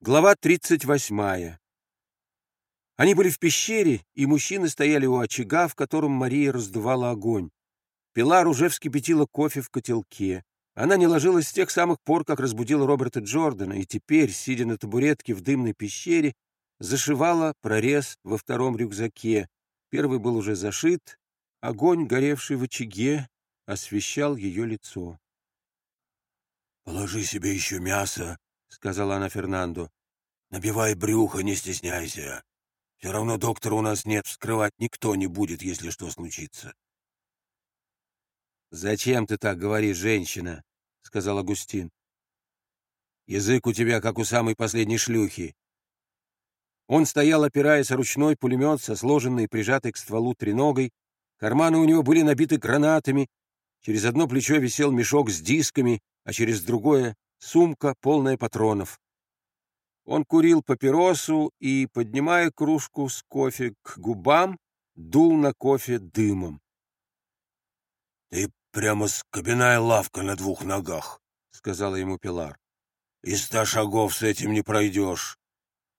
Глава 38. Они были в пещере, и мужчины стояли у очага, в котором Мария раздувала огонь. Пилар уже вскипятила кофе в котелке. Она не ложилась с тех самых пор, как разбудила Роберта Джордана, и теперь, сидя на табуретке в дымной пещере, зашивала прорез во втором рюкзаке. Первый был уже зашит, огонь, горевший в очаге, освещал ее лицо. «Положи себе еще мясо», — сказала она Фернандо. «Набивай брюхо, не стесняйся. Все равно доктора у нас нет, вскрывать никто не будет, если что случится». «Зачем ты так говоришь, женщина?» — сказал Агустин. «Язык у тебя, как у самой последней шлюхи». Он стоял, опираясь о ручной пулемет со сложенной и прижатой к стволу треногой. Карманы у него были набиты гранатами. Через одно плечо висел мешок с дисками, а через другое сумка, полная патронов. Он курил папиросу и, поднимая кружку с кофе к губам, дул на кофе дымом. — Ты прямо скобяная лавка на двух ногах, — сказала ему Пилар. — И ста шагов с этим не пройдешь.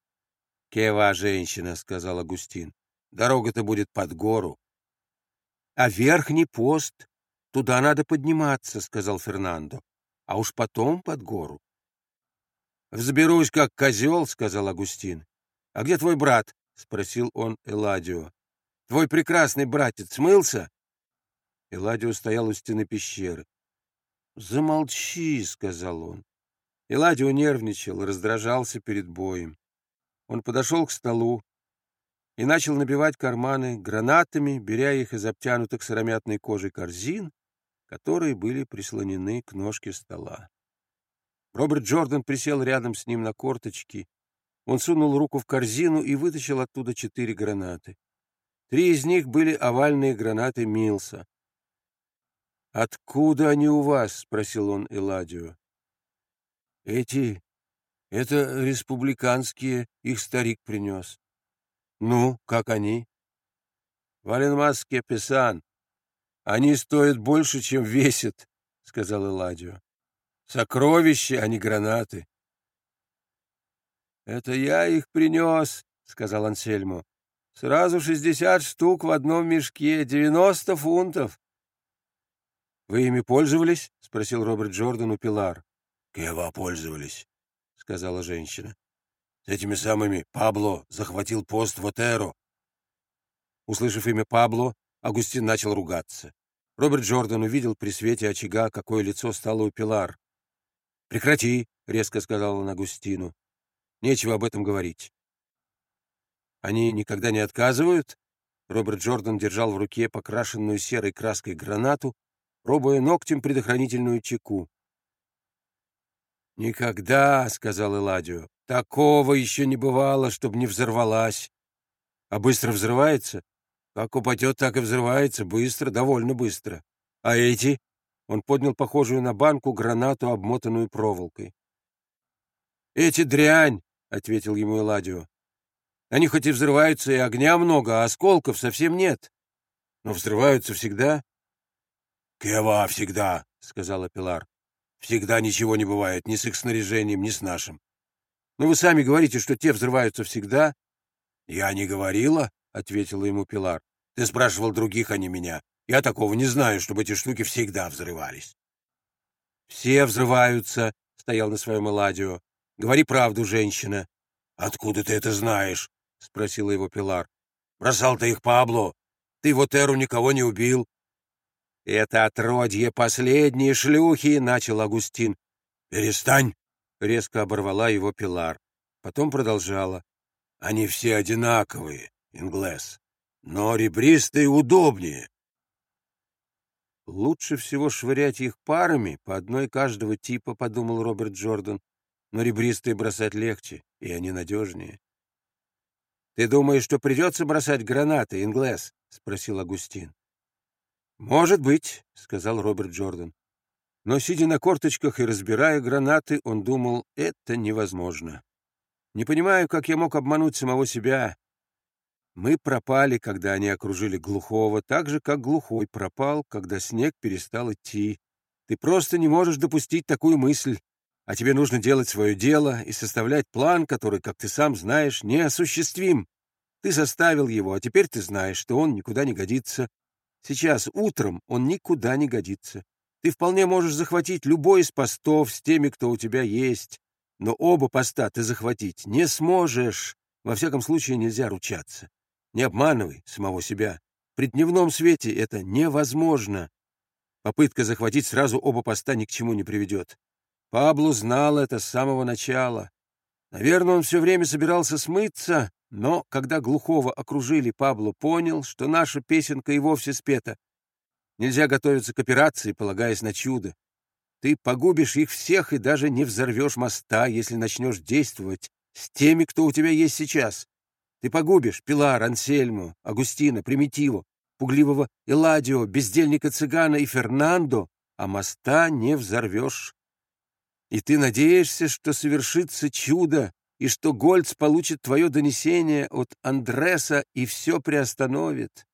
— Кева, женщина, — сказал Агустин. — Дорога-то будет под гору. — А верхний пост, туда надо подниматься, — сказал Фернандо а уж потом под гору. «Взберусь, как козел», — сказал Агустин. «А где твой брат?» — спросил он Эладио. «Твой прекрасный братец смылся?» Эладио стоял у стены пещеры. «Замолчи», — сказал он. Эладио нервничал, раздражался перед боем. Он подошел к столу и начал набивать карманы гранатами, беря их из обтянутых сыромятной кожей корзин которые были прислонены к ножке стола. Роберт Джордан присел рядом с ним на корточки. Он сунул руку в корзину и вытащил оттуда четыре гранаты. Три из них были овальные гранаты Милса. «Откуда они у вас?» — спросил он Эладио. «Эти... Это республиканские, их старик принес». «Ну, как они?» «Валенмаске Песан», они стоят больше, чем весят, — сказал Эладио. Сокровища, а не гранаты. Это я их принес, — сказал Ансельмо. Сразу шестьдесят штук в одном мешке, девяносто фунтов. Вы ими пользовались? — спросил Роберт Джордан у Пилар. Кева пользовались, — сказала женщина. С этими самыми Пабло захватил пост в Отеро. Услышав имя Пабло, Агустин начал ругаться. Роберт Джордан увидел при свете очага, какое лицо стало у Пилар. «Прекрати», — резко сказал он Агустину. «Нечего об этом говорить». «Они никогда не отказывают?» Роберт Джордан держал в руке покрашенную серой краской гранату, пробуя ногтем предохранительную чеку. «Никогда», — сказал Эладио, — «такого еще не бывало, чтобы не взорвалась. А быстро взрывается?» Как упадет, так и взрывается. Быстро, довольно быстро. А эти? Он поднял похожую на банку гранату, обмотанную проволокой. «Эти дрянь!» — ответил ему Эладио. «Они хоть и взрываются, и огня много, а осколков совсем нет. Но взрываются всегда». «Кева всегда», — сказала Пилар. «Всегда ничего не бывает ни с их снаряжением, ни с нашим». «Но вы сами говорите, что те взрываются всегда». «Я не говорила», — ответила ему Пилар. Ты спрашивал других, а не меня. Я такого не знаю, чтобы эти штуки всегда взрывались. — Все взрываются, — стоял на своем Эладио. — Говори правду, женщина. — Откуда ты это знаешь? — спросила его Пилар. — Бросал ты их Пабло. Ты вот Эру никого не убил. — Это отродье последние шлюхи, — начал Агустин. — Перестань, — резко оборвала его Пилар. Потом продолжала. — Они все одинаковые, Инглес но ребристые удобнее. Лучше всего швырять их парами, по одной каждого типа, подумал Роберт Джордан, но ребристые бросать легче, и они надежнее. «Ты думаешь, что придется бросать гранаты, Инглес?» — спросил Агустин. «Может быть», — сказал Роберт Джордан. Но, сидя на корточках и разбирая гранаты, он думал, это невозможно. Не понимаю, как я мог обмануть самого себя, мы пропали, когда они окружили глухого, так же, как глухой пропал, когда снег перестал идти. Ты просто не можешь допустить такую мысль. А тебе нужно делать свое дело и составлять план, который, как ты сам знаешь, неосуществим. Ты составил его, а теперь ты знаешь, что он никуда не годится. Сейчас, утром, он никуда не годится. Ты вполне можешь захватить любой из постов с теми, кто у тебя есть, но оба поста ты захватить не сможешь. Во всяком случае, нельзя ручаться. Не обманывай самого себя. При дневном свете это невозможно. Попытка захватить сразу оба поста ни к чему не приведет. Пабло знал это с самого начала. Наверное, он все время собирался смыться, но когда Глухого окружили, Пабло понял, что наша песенка и вовсе спета. Нельзя готовиться к операции, полагаясь на чудо. Ты погубишь их всех и даже не взорвешь моста, если начнешь действовать с теми, кто у тебя есть сейчас. Ты погубишь Пилар, Ансельму, Агустина, Примитиву, пугливого Эладио, бездельника цыгана и Фернандо, а моста не взорвешь. И ты надеешься, что совершится чудо, и что Гольц получит твое донесение от Андреса и все приостановит.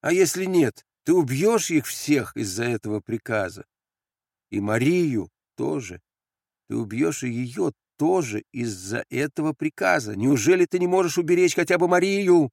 А если нет, ты убьешь их всех из-за этого приказа. И Марию тоже. Ты убьешь и ее тоже из-за этого приказа. Неужели ты не можешь уберечь хотя бы Марию?